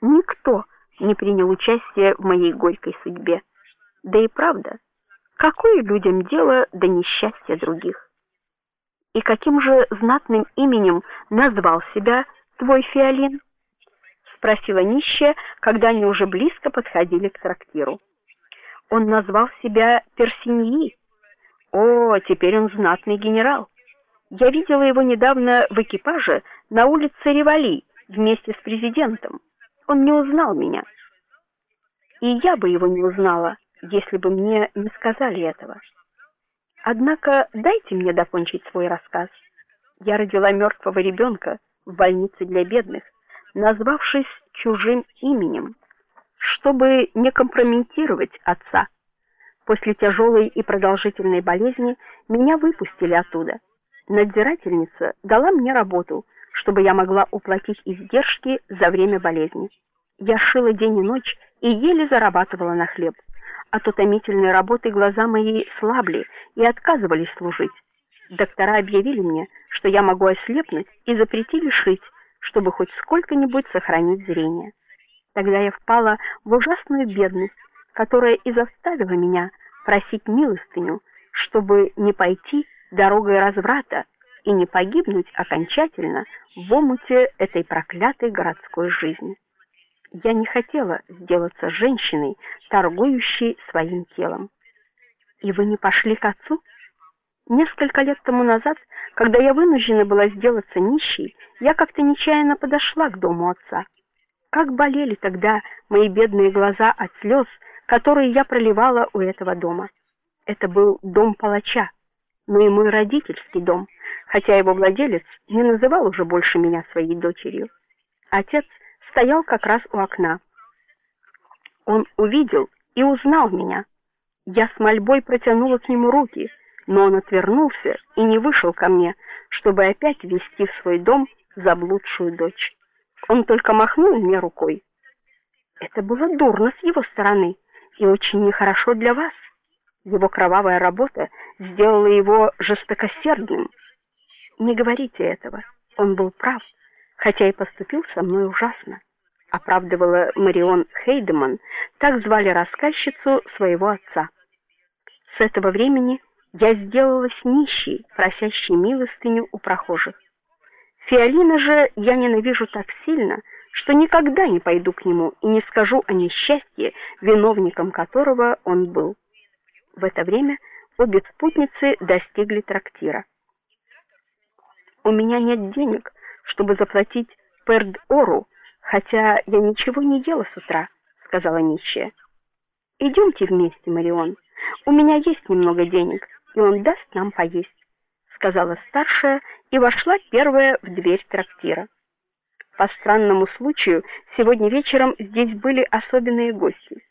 Никто не принял участия в моей горькой судьбе. Да и правда, какое людям дело до несчастья других? И каким же знатным именем назвал себя твой фиолин? спросила нищая, когда они уже близко подходили к трактиру. Он назвал себя Персиньи. О, теперь он знатный генерал. Я видела его недавно в экипаже на улице Ревали вместе с президентом. Он не узнал меня. И я бы его не узнала, если бы мне не сказали этого. Однако дайте мне докончить свой рассказ. Я родила мертвого ребенка в больнице для бедных, назвавшись чужим именем, чтобы не компрометировать отца. После тяжелой и продолжительной болезни меня выпустили оттуда. Надзирательница дала мне работу, чтобы я могла уплатить издержки за время болезни. Я шила день и ночь и еле зарабатывала на хлеб. От утомительной работы глаза мои слабли и отказывались служить. Доктора объявили мне, что я могу ослепнуть, и запретили шить, чтобы хоть сколько-нибудь сохранить зрение. Тогда я впала в ужасную бедность, которая и заставила меня просить милостыню, чтобы не пойти дорогой разврата и не погибнуть окончательно в омуте этой проклятой городской жизни. Я не хотела сделаться женщиной, торгующей своим телом. И вы не пошли к отцу? Несколько лет тому назад, когда я вынуждена была сделаться нищей, я как-то нечаянно подошла к дому отца. Как болели тогда мои бедные глаза от слез, которые я проливала у этого дома. Это был дом палача, но и мой родительский дом, хотя его владелец не называл уже больше меня своей дочерью. Отец стоял как раз у окна. Он увидел и узнал меня. Я с мольбой протянула к нему руки, но он отвернулся и не вышел ко мне, чтобы опять вести в свой дом заблудшую дочь. Он только махнул мне рукой. Это было дурно с его стороны и очень нехорошо для вас. Его кровавая работа сделала его жестокосердным. Не говорите этого. Он был прав хотя и поступил со мной ужасно, оправдывала Марион Хейдеман, так звали рассказчицу своего отца. С этого времени я сделалась нищей, просящей милостыню у прохожих. Фиолина же я ненавижу так сильно, что никогда не пойду к нему и не скажу о несчастье, виновником которого он был. В это время обе спутницы достигли трактира. У меня нет денег, чтобы заплатить перд-ору, хотя я ничего не ела с утра, сказала нищая. Идемте вместе, Марион. У меня есть немного денег, и он даст нам поесть, сказала старшая и вошла первая в дверь трактира. По странному случаю сегодня вечером здесь были особенные гости.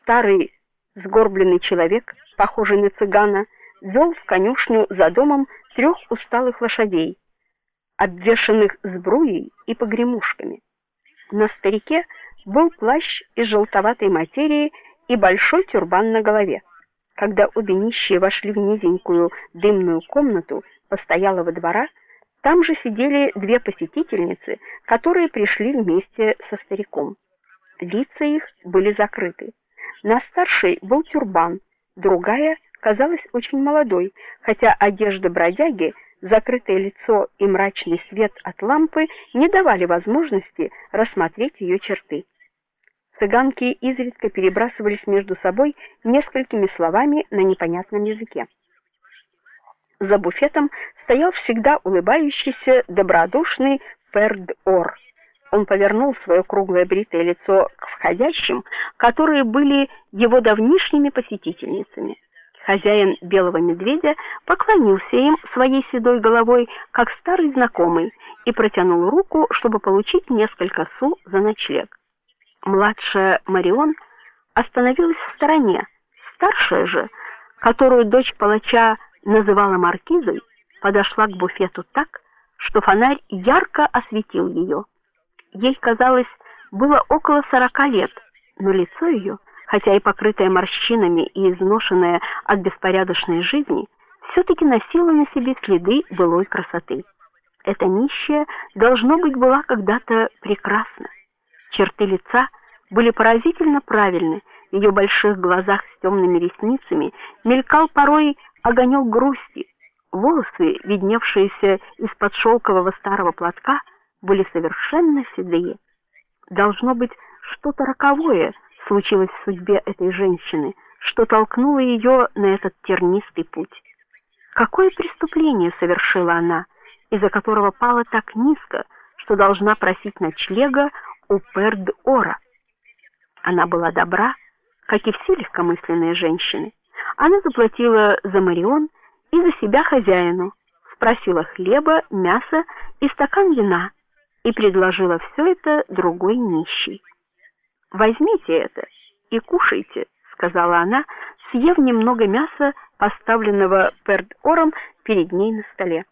Старый сгорбленный человек, похожий на цыгана, вел в конюшню за домом трех усталых лошадей обвешанных сбруей и погремушками. На старике был плащ из желтоватой материи и большой тюрбан на голове. Когда обе нищие вошли в низенькую дымную комнату постоялого двора, там же сидели две посетительницы, которые пришли вместе со стариком. Лица их были закрыты. На старшей был тюрбан, другая казалась очень молодой, хотя одежда бродяги закрытое лицо и мрачный свет от лампы не давали возможности рассмотреть ее черты. Цыганки изредка перебрасывались между собой несколькими словами на непонятном языке. За буфетом стоял всегда улыбающийся, добродушный Перд-Ор. Он повернул свое круглое бритое лицо к входящим, которые были его давнишними посетительницами. Хозяин белого медведя поклонился им своей седой головой, как старый знакомый, и протянул руку, чтобы получить несколько су за ночлег. Младшая Марион остановилась в стороне. Старшая же, которую дочь палача называла маркизой, подошла к буфету так, что фонарь ярко осветил ее. Ей казалось, было около сорока лет, но лицо ее хотя и покрытая морщинами и изношенная от беспорядочной жизни, все таки носила на себе следы былой красоты. Эта нищая должно быть была когда-то прекрасна. Черты лица были поразительно правильны. В ее больших глазах с темными ресницами мелькал порой огонек грусти. Волосы, видневшиеся из-под шелкового старого платка, были совершенно седые. Должно быть, что-то роковое случилось в судьбе этой женщины, что толкнуло ее на этот тернистый путь. Какое преступление совершила она, из-за которого пала так низко, что должна просить ночлега у Перд-Ора? Она была добра, как и все легкомысленные женщины. Она заплатила за Марион и за себя хозяину, спросила хлеба, мяса и стакан вина и предложила все это другой нищей. Возьмите это и кушайте, сказала она, съев немного мяса, поставленного перед ором перед ней на столе.